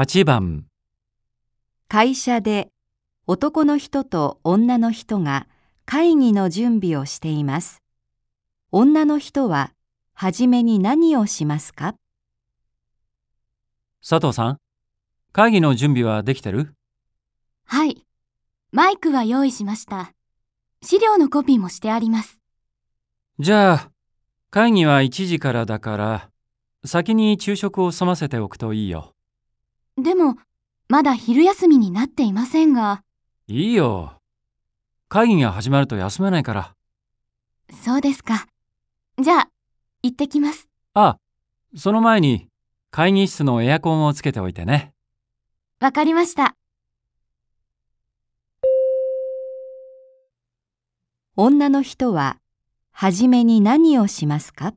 8番、会社で男の人と女の人が会議の準備をしています。女の人ははじめに何をしますか？佐藤さん、会議の準備はできてる？はい。マイクは用意しました。資料のコピーもしてあります。じゃあ、会議は1時からだから、先に昼食を済ませておくといいよ。でも、まだ昼休みになっていませんが、いいよ。会議が始まると休めないから。そうですか。じゃあ、行ってきます。あ、その前に、会議室のエアコンをつけておいてね。わかりました。女の人ははじめに何をしますか？